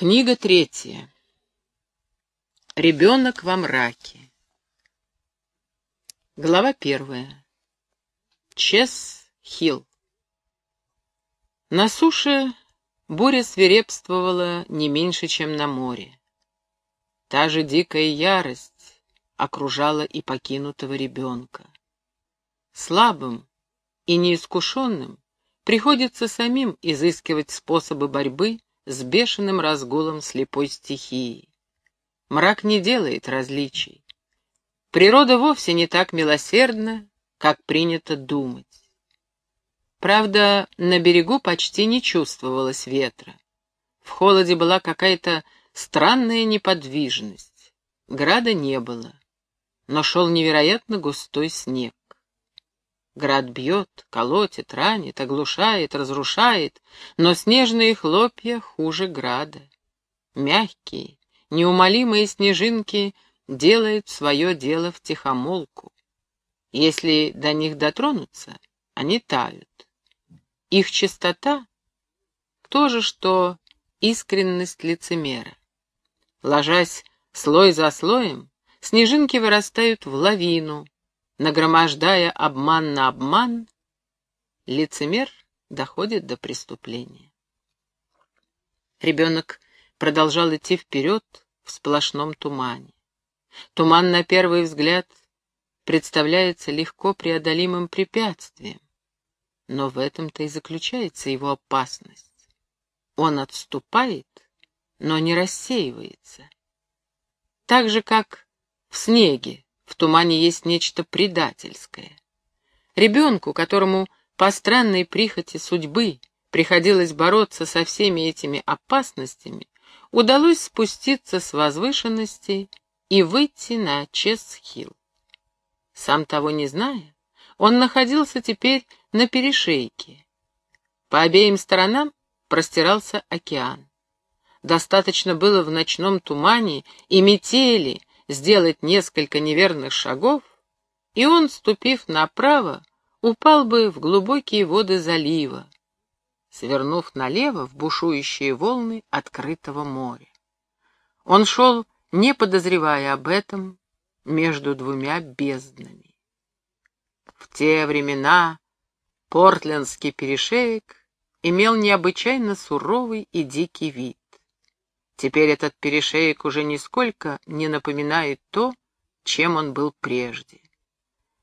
Книга третья. Ребенок во мраке. Глава первая. Чес Хилл. На суше буря свирепствовала не меньше, чем на море. Та же дикая ярость окружала и покинутого ребенка. Слабым и неискушенным приходится самим изыскивать способы борьбы с бешеным разгулом слепой стихии. Мрак не делает различий. Природа вовсе не так милосердна, как принято думать. Правда, на берегу почти не чувствовалось ветра. В холоде была какая-то странная неподвижность. Града не было, но шел невероятно густой снег. Град бьет, колотит, ранит, оглушает, разрушает, но снежные хлопья хуже града. Мягкие, неумолимые снежинки делают свое дело в тихомолку. Если до них дотронуться, они тают. Их чистота — то же, что искренность лицемера. Ложась слой за слоем, снежинки вырастают в лавину, нагромождая обман на обман, лицемер доходит до преступления. Ребенок продолжал идти вперед в сплошном тумане. Туман, на первый взгляд, представляется легко преодолимым препятствием, но в этом-то и заключается его опасность. Он отступает, но не рассеивается. Так же, как в снеге в тумане есть нечто предательское. Ребенку, которому по странной прихоти судьбы приходилось бороться со всеми этими опасностями, удалось спуститься с возвышенности и выйти на Чесхилл. Сам того не зная, он находился теперь на перешейке. По обеим сторонам простирался океан. Достаточно было в ночном тумане и метели, сделать несколько неверных шагов, и он, ступив направо, упал бы в глубокие воды залива, свернув налево в бушующие волны открытого моря. Он шел, не подозревая об этом, между двумя безднами. В те времена Портлендский перешеек имел необычайно суровый и дикий вид. Теперь этот перешеек уже нисколько не напоминает то, чем он был прежде.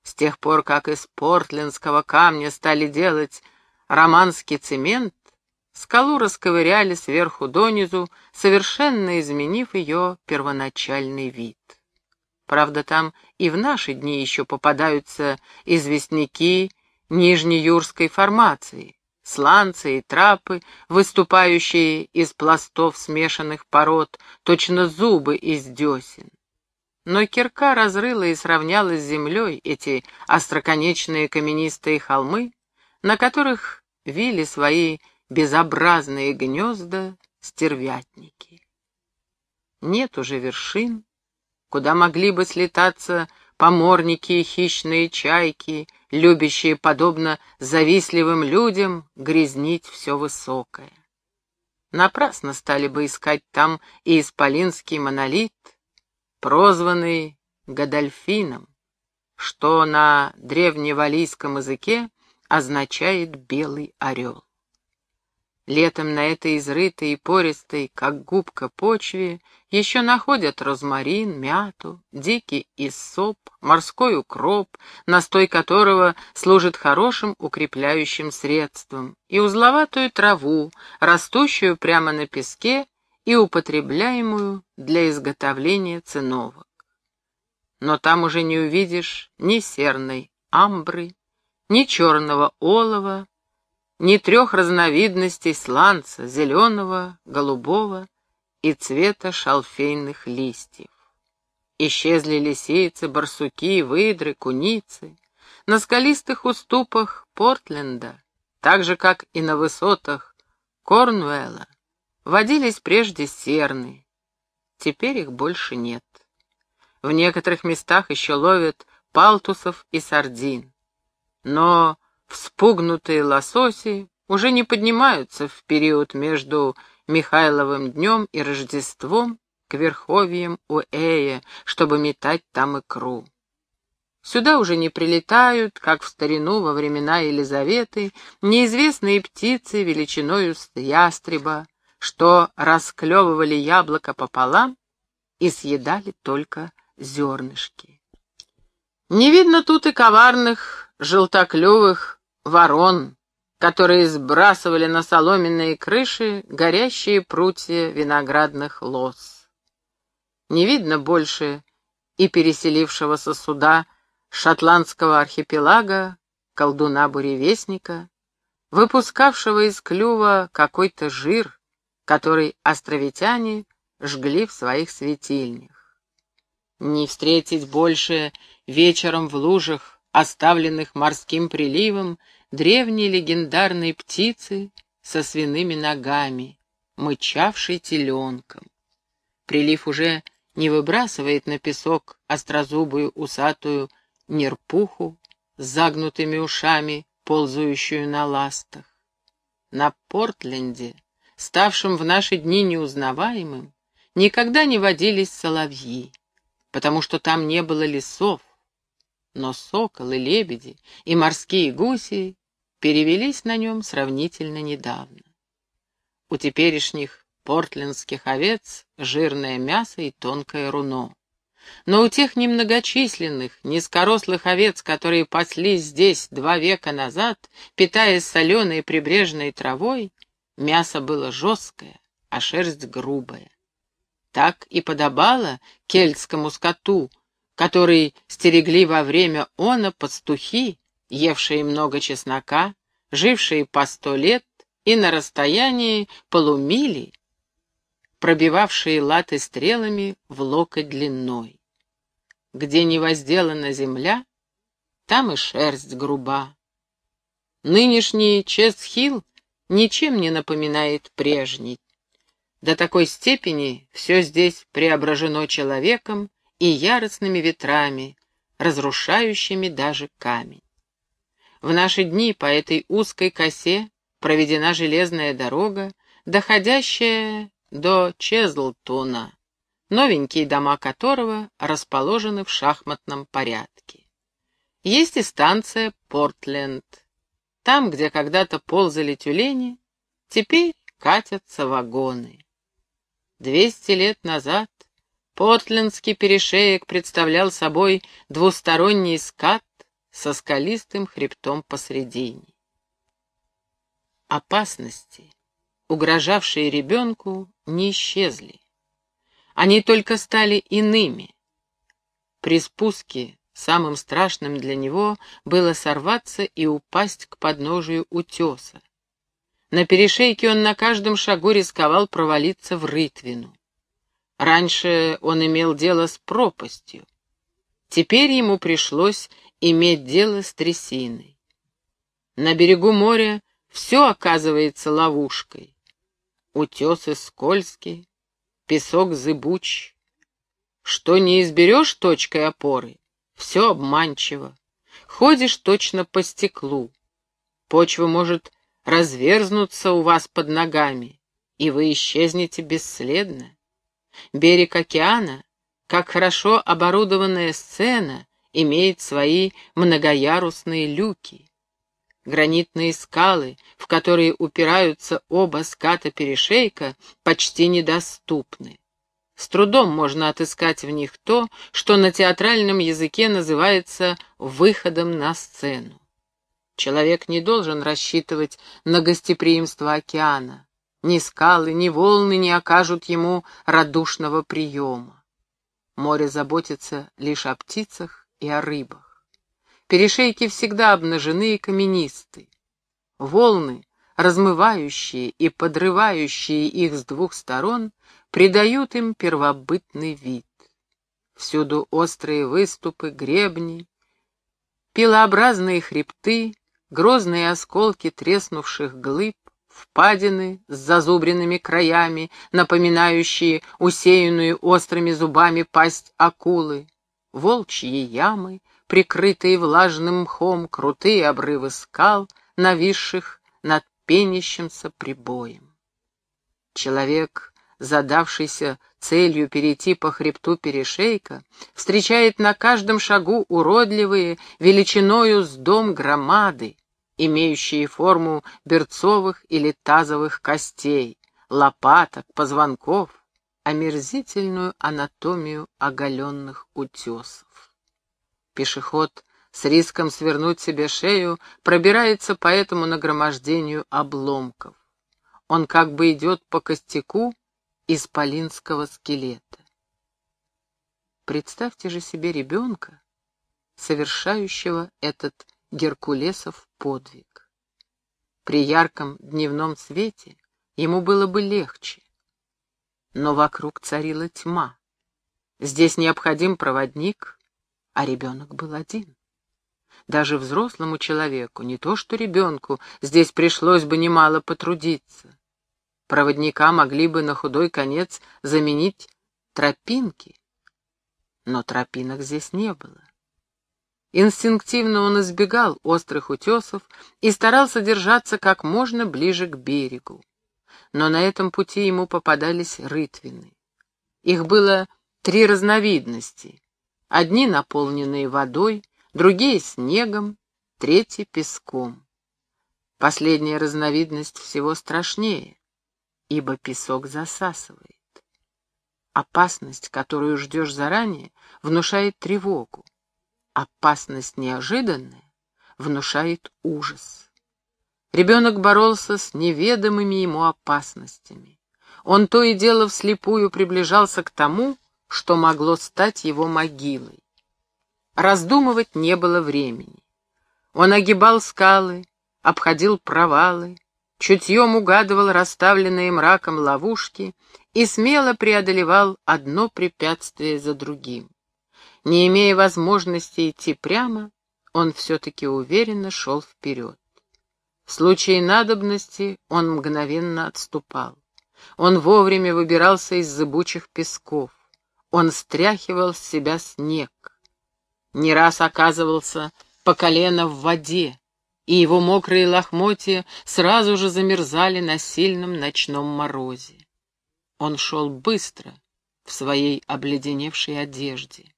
С тех пор, как из портлендского камня стали делать романский цемент, скалу расковыряли сверху донизу, совершенно изменив ее первоначальный вид. Правда, там и в наши дни еще попадаются известняки нижнеюрской формации, сланцы и трапы, выступающие из пластов смешанных пород, точно зубы из десен. Но кирка разрыла и сравняла с землей эти остроконечные каменистые холмы, на которых вили свои безобразные гнезда стервятники. Нет уже вершин, куда могли бы слетаться поморники и хищные чайки, любящие, подобно завистливым людям, грязнить все высокое. Напрасно стали бы искать там и исполинский монолит, прозванный Гадольфином, что на древневалийском языке означает «белый орел». Летом на этой изрытой и пористой, как губка почве, еще находят розмарин, мяту, дикий иссоп, морской укроп, настой которого служит хорошим укрепляющим средством, и узловатую траву, растущую прямо на песке и употребляемую для изготовления циновок. Но там уже не увидишь ни серной амбры, ни черного олова, ни трех разновидностей сланца, зеленого, голубого и цвета шалфейных листьев. Исчезли лисицы, барсуки, выдры, куницы. На скалистых уступах Портленда, так же, как и на высотах Корнуэлла, водились прежде серны. Теперь их больше нет. В некоторых местах еще ловят палтусов и сардин. Но Вспугнутые лососи уже не поднимаются в период между Михайловым днем и Рождеством к верховьям Уэя, чтобы метать там икру. Сюда уже не прилетают, как в старину во времена Елизаветы, неизвестные птицы величиною с ястреба, что расклевывали яблоко пополам и съедали только зернышки. Не видно тут и коварных желтоклювых ворон, которые сбрасывали на соломенные крыши горящие прутья виноградных лоз. Не видно больше и переселившегося сюда шотландского архипелага, колдуна-буревестника, выпускавшего из клюва какой-то жир, который островитяне жгли в своих светильнях. Не встретить больше вечером в лужах, оставленных морским приливом, древней легендарной птицы со свиными ногами, мычавшей теленком. Прилив уже не выбрасывает на песок острозубую усатую нерпуху с загнутыми ушами, ползающую на ластах. На Портленде, ставшем в наши дни неузнаваемым, никогда не водились соловьи, потому что там не было лесов, но соколы, лебеди и морские гуси перевелись на нем сравнительно недавно. У теперешних портлендских овец жирное мясо и тонкое руно. Но у тех немногочисленных, низкорослых овец, которые паслись здесь два века назад, питаясь соленой прибрежной травой, мясо было жесткое, а шерсть грубая. Так и подобало кельтскому скоту, который стерегли во время она пастухи, евшие много чеснока, жившие по сто лет и на расстоянии полумили, пробивавшие латы стрелами в локоть длиной. Где не возделана земля, там и шерсть груба. Нынешний Чесхилл ничем не напоминает прежний. До такой степени все здесь преображено человеком и яростными ветрами, разрушающими даже камень. В наши дни по этой узкой косе проведена железная дорога, доходящая до Чезлтона, новенькие дома которого расположены в шахматном порядке. Есть и станция Портленд. Там, где когда-то ползали тюлени, теперь катятся вагоны. Двести лет назад Портлендский перешеек представлял собой двусторонний скат со скалистым хребтом посредине. Опасности, угрожавшие ребенку, не исчезли. Они только стали иными. При спуске самым страшным для него было сорваться и упасть к подножию утеса. На перешейке он на каждом шагу рисковал провалиться в рытвину. Раньше он имел дело с пропастью. Теперь ему пришлось иметь дело с трясиной. На берегу моря все оказывается ловушкой. Утесы скользкие, песок зыбуч. Что не изберешь точкой опоры, все обманчиво. Ходишь точно по стеклу. Почва может разверзнуться у вас под ногами, и вы исчезнете бесследно. Берег океана, как хорошо оборудованная сцена, имеет свои многоярусные люки. Гранитные скалы, в которые упираются оба ската перешейка, почти недоступны. С трудом можно отыскать в них то, что на театральном языке называется «выходом на сцену». Человек не должен рассчитывать на гостеприимство океана. Ни скалы, ни волны не окажут ему радушного приема. Море заботится лишь о птицах и о рыбах. Перешейки всегда обнажены и каменисты. Волны, размывающие и подрывающие их с двух сторон, придают им первобытный вид. Всюду острые выступы, гребни, пилообразные хребты, грозные осколки треснувших глыб, впадины с зазубренными краями, напоминающие усеянную острыми зубами пасть акулы, волчьи ямы, прикрытые влажным мхом крутые обрывы скал, нависших над пенящимся прибоем. Человек, задавшийся целью перейти по хребту перешейка, встречает на каждом шагу уродливые, величиною с дом громады, имеющие форму берцовых или тазовых костей, лопаток, позвонков, омерзительную анатомию оголенных утесов. Пешеход с риском свернуть себе шею пробирается по этому нагромождению обломков. Он как бы идет по костяку исполинского скелета. Представьте же себе ребенка, совершающего этот Геркулесов подвиг. При ярком дневном свете ему было бы легче, но вокруг царила тьма. Здесь необходим проводник, а ребенок был один. Даже взрослому человеку, не то что ребенку, здесь пришлось бы немало потрудиться. Проводника могли бы на худой конец заменить тропинки, но тропинок здесь не было. Инстинктивно он избегал острых утесов и старался держаться как можно ближе к берегу. Но на этом пути ему попадались рытвины. Их было три разновидности. Одни наполненные водой, другие — снегом, третьи — песком. Последняя разновидность всего страшнее ибо песок засасывает. Опасность, которую ждешь заранее, внушает тревогу. Опасность неожиданная внушает ужас. Ребенок боролся с неведомыми ему опасностями. Он то и дело вслепую приближался к тому, что могло стать его могилой. Раздумывать не было времени. Он огибал скалы, обходил провалы, чутьем угадывал расставленные мраком ловушки и смело преодолевал одно препятствие за другим. Не имея возможности идти прямо, он все-таки уверенно шел вперед. В случае надобности он мгновенно отступал. Он вовремя выбирался из зыбучих песков. Он стряхивал с себя снег. Не раз оказывался по колено в воде, и его мокрые лохмотья сразу же замерзали на сильном ночном морозе. Он шел быстро в своей обледеневшей одежде.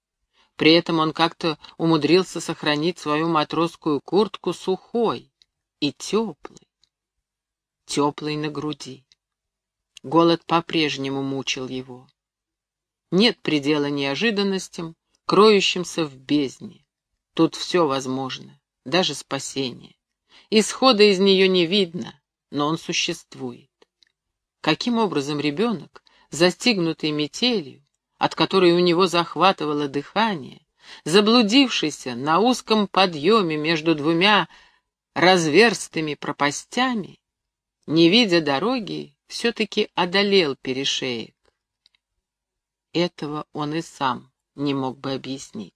При этом он как-то умудрился сохранить свою матросскую куртку сухой и теплой, теплой на груди. Голод по-прежнему мучил его. Нет предела неожиданностям, кроющимся в бездне. Тут все возможно, даже спасение. Исхода из нее не видно, но он существует. Каким образом ребенок, застигнутый метелью, от которой у него захватывало дыхание, заблудившийся на узком подъеме между двумя разверстыми пропастями, не видя дороги, все-таки одолел перешеек. Этого он и сам не мог бы объяснить.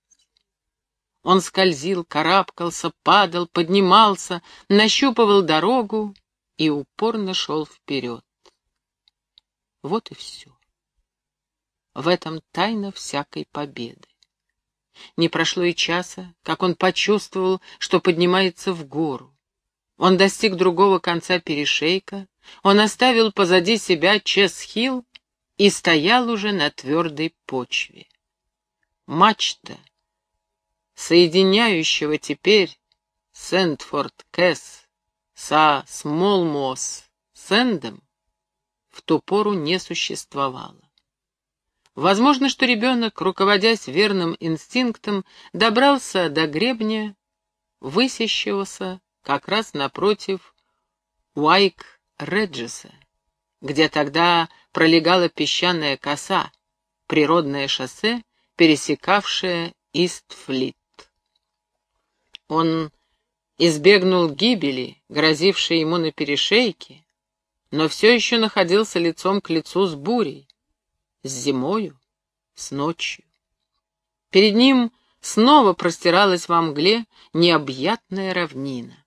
Он скользил, карабкался, падал, поднимался, нащупывал дорогу и упорно шел вперед. Вот и все. В этом тайна всякой победы. Не прошло и часа, как он почувствовал, что поднимается в гору. Он достиг другого конца перешейка, он оставил позади себя Чесхилл и стоял уже на твердой почве. Мачта — соединяющего теперь Сентфорд Кэс со Смолмос Сэндом, в ту пору не существовало. Возможно, что ребенок, руководясь верным инстинктом, добрался до гребня, высящегося как раз напротив Уайк Реджеса, где тогда пролегала песчаная коса, природное шоссе, пересекавшее Истфлит. Он избегнул гибели, грозившей ему на перешейке, но все еще находился лицом к лицу с бурей, с зимою, с ночью. Перед ним снова простиралась во мгле необъятная равнина.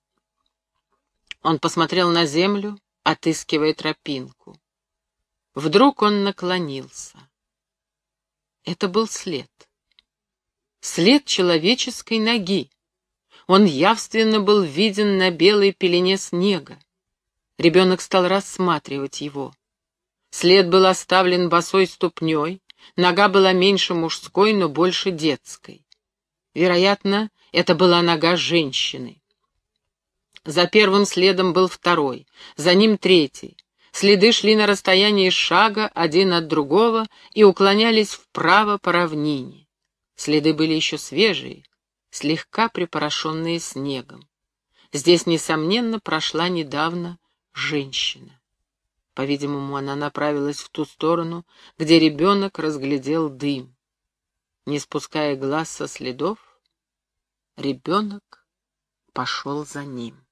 Он посмотрел на землю, отыскивая тропинку. Вдруг он наклонился. Это был след. След человеческой ноги. Он явственно был виден на белой пелене снега. Ребенок стал рассматривать его. След был оставлен босой ступней, нога была меньше мужской, но больше детской. Вероятно, это была нога женщины. За первым следом был второй, за ним третий. Следы шли на расстоянии шага один от другого и уклонялись вправо по равнине. Следы были еще свежие, слегка припорошенные снегом. Здесь, несомненно, прошла недавно женщина. По-видимому, она направилась в ту сторону, где ребенок разглядел дым. Не спуская глаз со следов, ребенок пошел за ним.